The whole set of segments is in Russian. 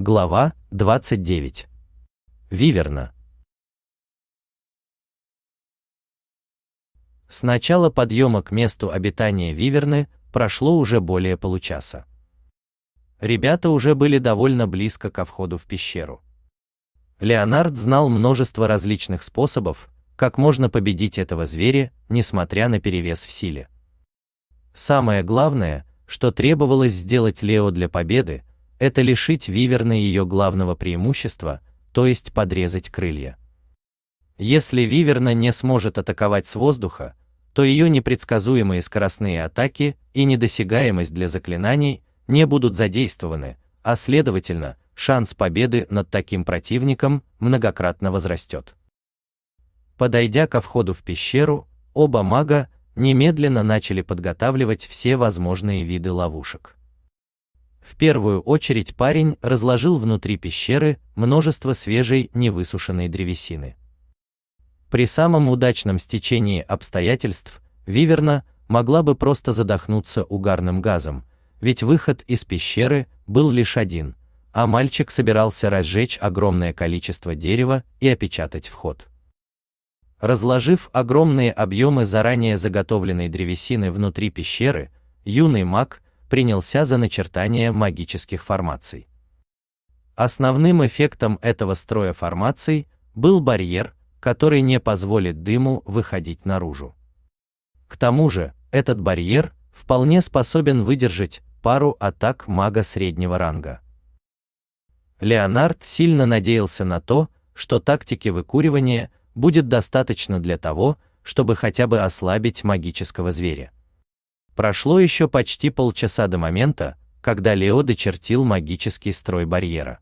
Глава 29. Виверна. С начала подъема к месту обитания Виверны прошло уже более получаса. Ребята уже были довольно близко ко входу в пещеру. Леонард знал множество различных способов, как можно победить этого зверя, несмотря на перевес в силе. Самое главное, что требовалось сделать Лео для победы, это лишить Виверны ее главного преимущества, то есть подрезать крылья. Если Виверна не сможет атаковать с воздуха, то ее непредсказуемые скоростные атаки и недосягаемость для заклинаний не будут задействованы, а следовательно, шанс победы над таким противником многократно возрастет. Подойдя ко входу в пещеру, оба мага немедленно начали подготавливать все возможные виды ловушек. В первую очередь парень разложил внутри пещеры множество свежей невысушенной древесины. При самом удачном стечении обстоятельств Виверна могла бы просто задохнуться угарным газом, ведь выход из пещеры был лишь один, а мальчик собирался разжечь огромное количество дерева и опечатать вход. Разложив огромные объемы заранее заготовленной древесины внутри пещеры, юный маг принялся за начертание магических формаций. Основным эффектом этого строя формаций был барьер, который не позволит дыму выходить наружу. К тому же, этот барьер вполне способен выдержать пару атак мага среднего ранга. Леонард сильно надеялся на то, что тактики выкуривания будет достаточно для того, чтобы хотя бы ослабить магического зверя. Прошло еще почти полчаса до момента, когда Лео дочертил магический строй барьера.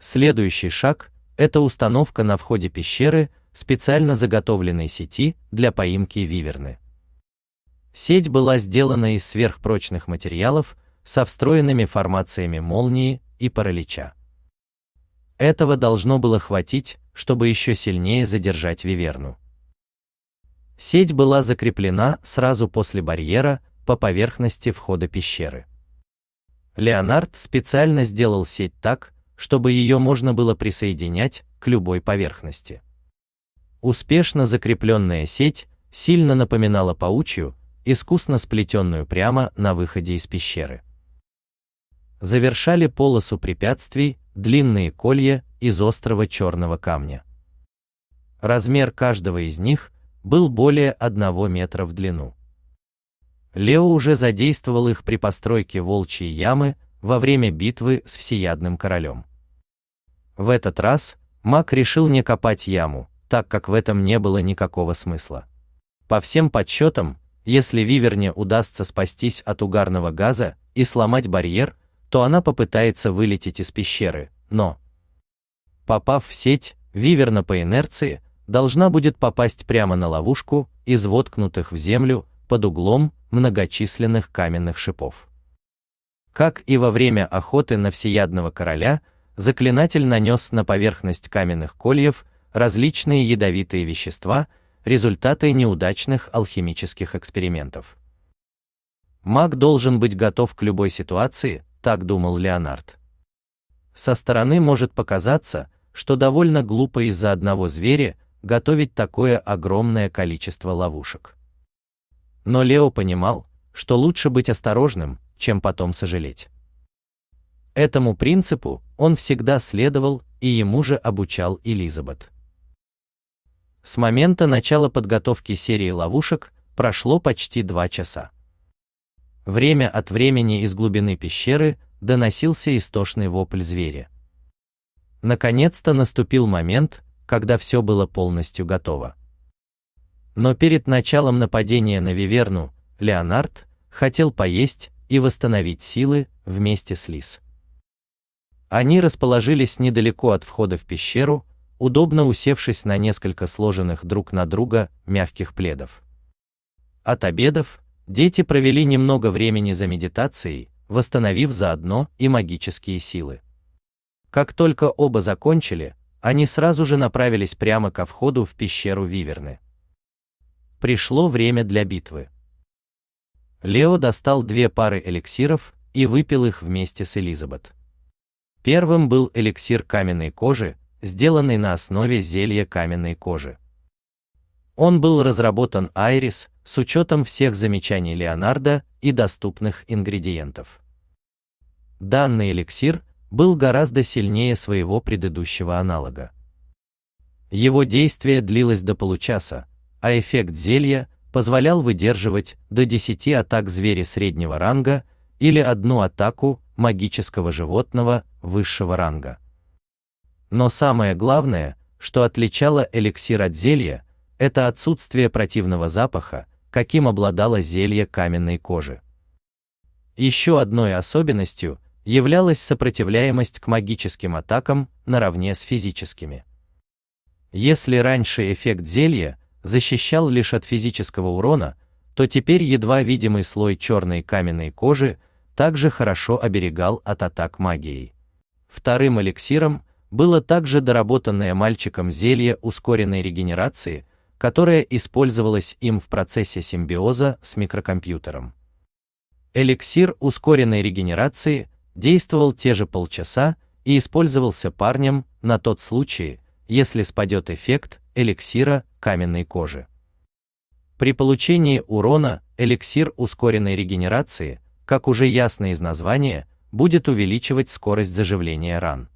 Следующий шаг – это установка на входе пещеры специально заготовленной сети для поимки виверны. Сеть была сделана из сверхпрочных материалов со встроенными формациями молнии и паралича. Этого должно было хватить, чтобы еще сильнее задержать виверну. Сеть была закреплена сразу после барьера по поверхности входа пещеры. Леонард специально сделал сеть так, чтобы ее можно было присоединять к любой поверхности. Успешно закрепленная сеть сильно напоминала паучью, искусно сплетенную прямо на выходе из пещеры. Завершали полосу препятствий длинные колья из острого черного камня. Размер каждого из них был более одного метра в длину. Лео уже задействовал их при постройке волчьей ямы во время битвы с всеядным королем. В этот раз маг решил не копать яму, так как в этом не было никакого смысла. По всем подсчетам, если Виверне удастся спастись от угарного газа и сломать барьер, то она попытается вылететь из пещеры, но попав в сеть, Виверна по инерции должна будет попасть прямо на ловушку из воткнутых в землю под углом многочисленных каменных шипов. Как и во время охоты на всеядного короля, заклинатель нанес на поверхность каменных кольев различные ядовитые вещества, результаты неудачных алхимических экспериментов. Маг должен быть готов к любой ситуации, так думал Леонард. Со стороны может показаться, что довольно глупо из-за одного зверя готовить такое огромное количество ловушек. Но Лео понимал, что лучше быть осторожным, чем потом сожалеть. Этому принципу он всегда следовал и ему же обучал Элизабет. С момента начала подготовки серии ловушек прошло почти два часа. Время от времени из глубины пещеры доносился истошный вопль зверя. Наконец-то наступил момент, когда все было полностью готово. Но перед началом нападения на Виверну, Леонард хотел поесть и восстановить силы вместе с Лис. Они расположились недалеко от входа в пещеру, удобно усевшись на несколько сложенных друг на друга мягких пледов. От обедов дети провели немного времени за медитацией, восстановив заодно и магические силы. Как только оба закончили, они сразу же направились прямо ко входу в пещеру Виверны. Пришло время для битвы. Лео достал две пары эликсиров и выпил их вместе с Элизабет. Первым был эликсир каменной кожи, сделанный на основе зелья каменной кожи. Он был разработан Айрис с учетом всех замечаний Леонардо и доступных ингредиентов. Данный эликсир был гораздо сильнее своего предыдущего аналога. Его действие длилось до получаса, а эффект зелья позволял выдерживать до 10 атак зверя среднего ранга или одну атаку магического животного высшего ранга. Но самое главное, что отличало эликсир от зелья, это отсутствие противного запаха, каким обладало зелье каменной кожи. Еще одной особенностью являлась сопротивляемость к магическим атакам наравне с физическими. Если раньше эффект зелья защищал лишь от физического урона, то теперь едва видимый слой черной каменной кожи также хорошо оберегал от атак магией. Вторым эликсиром было также доработанное мальчиком зелье ускоренной регенерации, которое использовалось им в процессе симбиоза с микрокомпьютером. Эликсир ускоренной регенерации действовал те же полчаса и использовался парнем на тот случай, если спадет эффект эликсира каменной кожи. При получении урона эликсир ускоренной регенерации, как уже ясно из названия, будет увеличивать скорость заживления ран.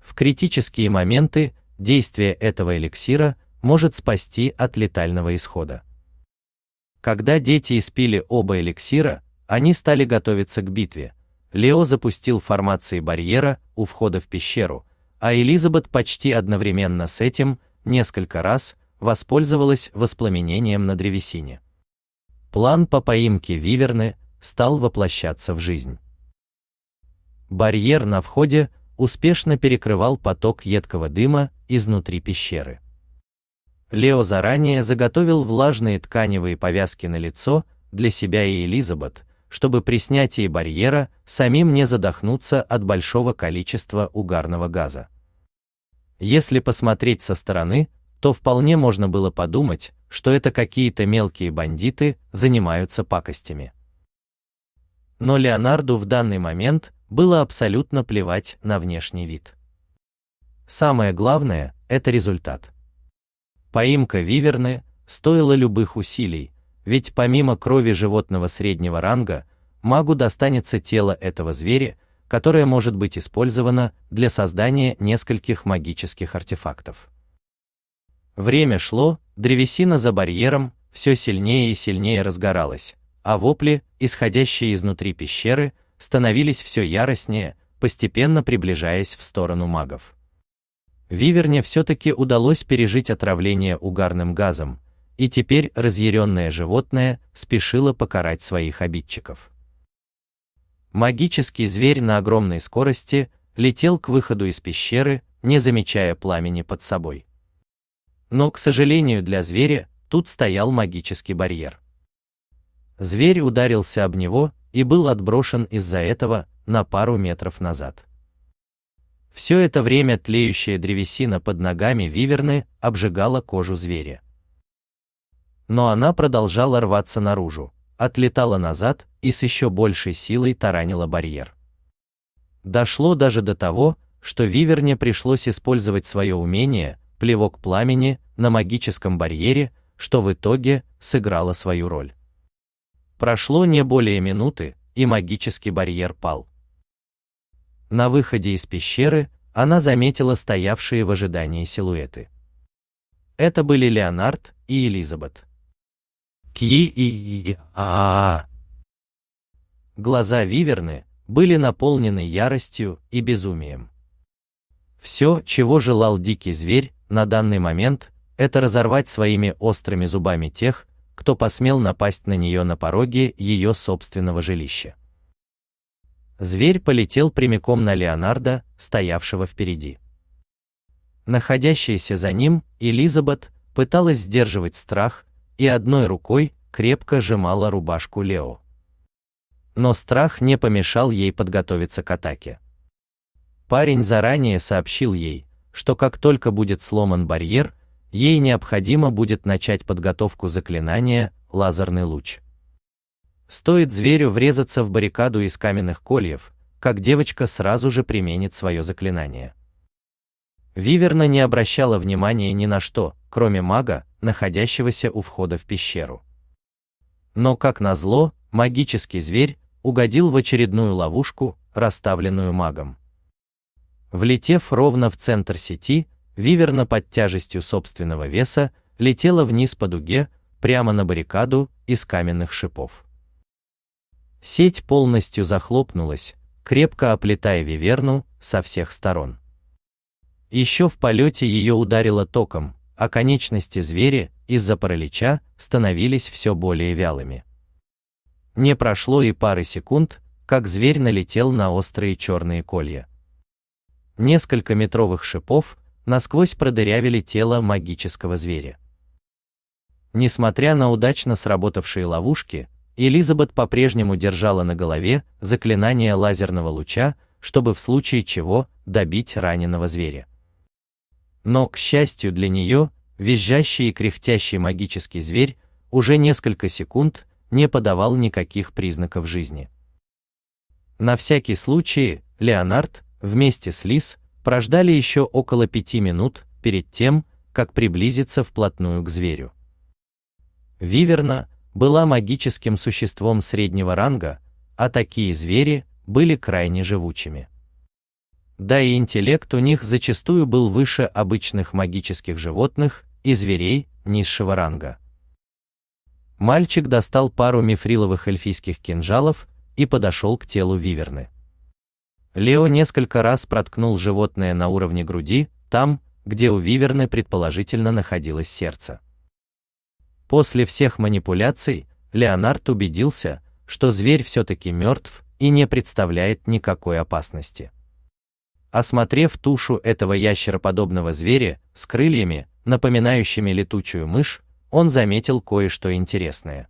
В критические моменты действие этого эликсира может спасти от летального исхода. Когда дети испили оба эликсира, они стали готовиться к битве. Лео запустил формации барьера у входа в пещеру, а Элизабет почти одновременно с этим несколько раз воспользовалась воспламенением на древесине. План по поимке Виверны стал воплощаться в жизнь. Барьер на входе успешно перекрывал поток едкого дыма изнутри пещеры. Лео заранее заготовил влажные тканевые повязки на лицо для себя и Элизабет, чтобы при снятии барьера самим не задохнуться от большого количества угарного газа. Если посмотреть со стороны, то вполне можно было подумать, что это какие-то мелкие бандиты занимаются пакостями. Но Леонарду в данный момент было абсолютно плевать на внешний вид. Самое главное это результат. Поимка виверны стоила любых усилий, ведь помимо крови животного среднего ранга, магу достанется тело этого зверя, которое может быть использовано для создания нескольких магических артефактов. Время шло, древесина за барьером все сильнее и сильнее разгоралась, а вопли, исходящие изнутри пещеры, становились все яростнее, постепенно приближаясь в сторону магов. Виверне все-таки удалось пережить отравление угарным газом, и теперь разъяренное животное спешило покарать своих обидчиков. Магический зверь на огромной скорости летел к выходу из пещеры, не замечая пламени под собой. Но, к сожалению для зверя, тут стоял магический барьер. Зверь ударился об него и был отброшен из-за этого на пару метров назад. Все это время тлеющая древесина под ногами виверны обжигала кожу зверя. Но она продолжала рваться наружу, отлетала назад и с еще большей силой таранила барьер. Дошло даже до того, что виверне пришлось использовать свое умение, плевок пламени, на магическом барьере, что в итоге сыграло свою роль. Прошло не более минуты, и магический барьер пал. На выходе из пещеры она заметила стоявшие в ожидании силуэты. Это были Леонард и Элизабет. Ки и а, -а, -а. Глаза Виверны были наполнены яростью и безумием. Все, чего желал дикий зверь на данный момент, это разорвать своими острыми зубами тех, кто посмел напасть на нее на пороге ее собственного жилища. Зверь полетел прямиком на Леонардо, стоявшего впереди. Находящаяся за ним, Элизабет пыталась сдерживать страх и одной рукой крепко сжимала рубашку Лео. Но страх не помешал ей подготовиться к атаке. Парень заранее сообщил ей, что как только будет сломан барьер, ей необходимо будет начать подготовку заклинания «Лазерный луч». Стоит зверю врезаться в баррикаду из каменных кольев, как девочка сразу же применит свое заклинание. Виверна не обращала внимания ни на что, кроме мага, находящегося у входа в пещеру. Но, как назло, магический зверь угодил в очередную ловушку, расставленную магом. Влетев ровно в центр сети, Виверна под тяжестью собственного веса летела вниз по дуге, прямо на баррикаду из каменных шипов. Сеть полностью захлопнулась, крепко оплетая Виверну со всех сторон. Еще в полете ее ударило током, а конечности зверя из-за паралича становились все более вялыми. Не прошло и пары секунд, как зверь налетел на острые черные колья. Несколько метровых шипов насквозь продырявили тело магического зверя. Несмотря на удачно сработавшие ловушки, Элизабет по-прежнему держала на голове заклинание лазерного луча, чтобы в случае чего добить раненого зверя. Но, к счастью для нее, визжащий и кряхтящий магический зверь уже несколько секунд не подавал никаких признаков жизни. На всякий случай Леонард вместе с Лис прождали еще около пяти минут перед тем, как приблизиться вплотную к зверю. Виверна была магическим существом среднего ранга, а такие звери были крайне живучими. Да и интеллект у них зачастую был выше обычных магических животных и зверей низшего ранга. Мальчик достал пару мифриловых эльфийских кинжалов и подошел к телу Виверны. Лео несколько раз проткнул животное на уровне груди, там, где у Виверны предположительно находилось сердце. После всех манипуляций Леонард убедился, что зверь все-таки мертв и не представляет никакой опасности. Осмотрев тушу этого ящероподобного зверя с крыльями, напоминающими летучую мышь, он заметил кое-что интересное.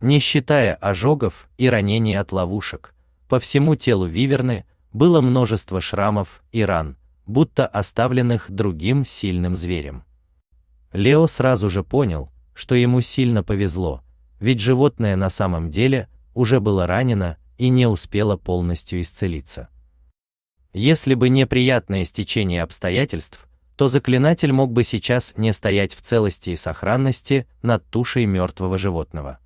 Не считая ожогов и ранений от ловушек, по всему телу виверны было множество шрамов и ран, будто оставленных другим сильным зверем. Лео сразу же понял, что ему сильно повезло, ведь животное на самом деле уже было ранено и не успело полностью исцелиться. Если бы не приятное стечение обстоятельств, то заклинатель мог бы сейчас не стоять в целости и сохранности над тушей мертвого животного.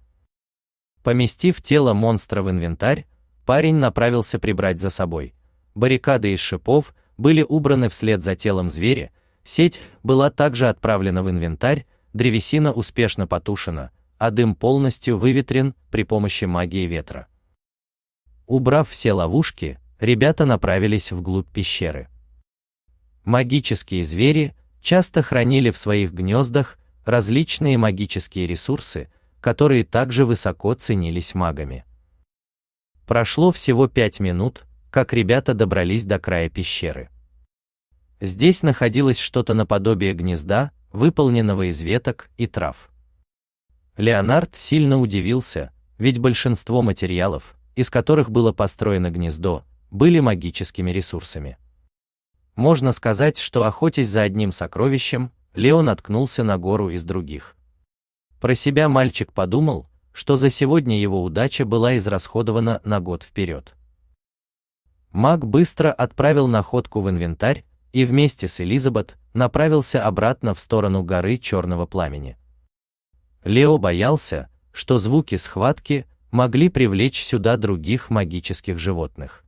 Поместив тело монстра в инвентарь, парень направился прибрать за собой. Баррикады из шипов были убраны вслед за телом зверя, сеть была также отправлена в инвентарь, древесина успешно потушена, а дым полностью выветрен при помощи магии ветра. Убрав все ловушки, ребята направились вглубь пещеры. Магические звери часто хранили в своих гнездах различные магические ресурсы, которые также высоко ценились магами. Прошло всего пять минут, как ребята добрались до края пещеры. Здесь находилось что-то наподобие гнезда, выполненного из веток и трав. Леонард сильно удивился, ведь большинство материалов, из которых было построено гнездо, были магическими ресурсами. Можно сказать, что охотясь за одним сокровищем, Лео наткнулся на гору из других. Про себя мальчик подумал, что за сегодня его удача была израсходована на год вперед. Маг быстро отправил находку в инвентарь и вместе с Элизабет направился обратно в сторону горы Черного Пламени. Лео боялся, что звуки схватки могли привлечь сюда других магических животных.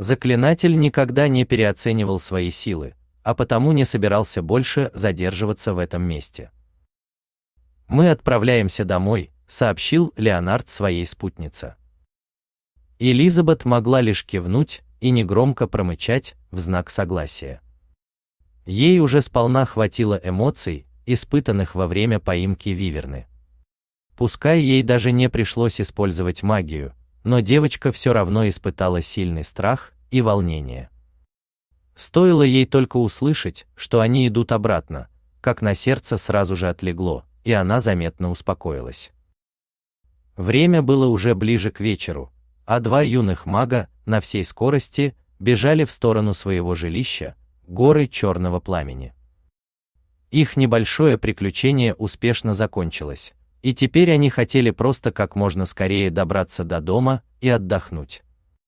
Заклинатель никогда не переоценивал свои силы, а потому не собирался больше задерживаться в этом месте. Мы отправляемся домой, сообщил Леонард своей спутнице. Элизабет могла лишь кивнуть и негромко промычать в знак согласия. Ей уже сполна хватило эмоций, испытанных во время поимки Виверны. Пускай ей даже не пришлось использовать магию, но девочка все равно испытала сильный страх и волнение. Стоило ей только услышать, что они идут обратно, как на сердце сразу же отлегло, и она заметно успокоилась. Время было уже ближе к вечеру, а два юных мага на всей скорости бежали в сторону своего жилища, горы черного пламени. Их небольшое приключение успешно закончилось, и теперь они хотели просто как можно скорее добраться до дома и отдохнуть.